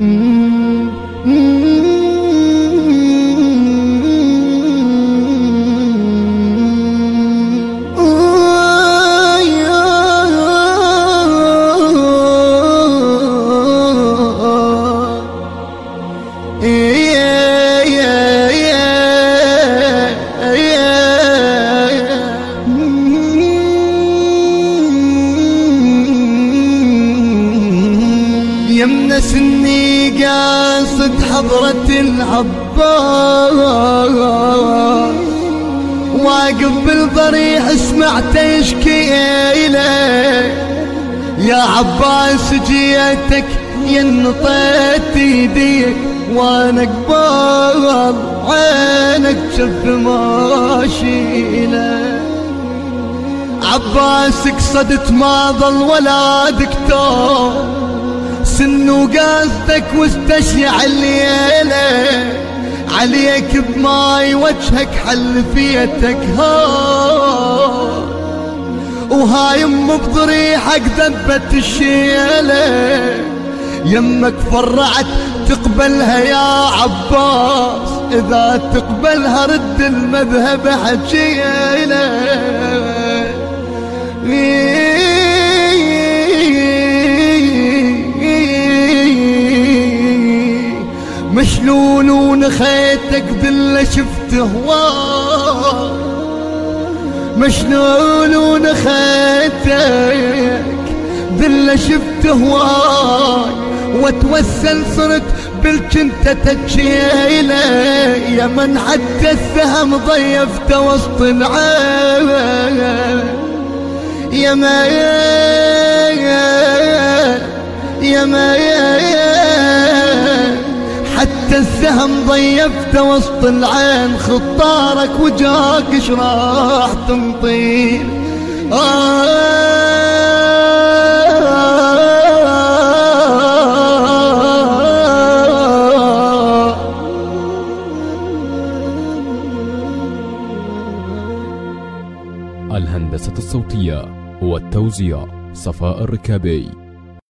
mm, mm. يمنا سني قاصد حضرة العباس. واقف بالضريح سمعت يشكي إليه يا عباس جيتك ينطيت يديك وأنا قبال عينك شف ماشي له عباس قصدت ما ظل ولا دكتور. سن وقاصدك واستشيع الليلة. عليك بماي وجهك حلفيتك ها. وهاي أم بضريحك ذبت الشيلة. يمك فرعت تقبلها يا عباس. إذا تقبلها رد المذهب حجيلة. مشلول ونخيتك ذل شفت هواك مشلول ونخيتك ذل شفت هواك واتوسل صرت بالجنتة تجيله يا من حتى السهم ضيفته وسط العين. يا ما يا ما السهم ضيفته وسط العين خطارك وجاك إيش راح تنطير الهندسة الصوتية والتوزيع صفاء الركابي.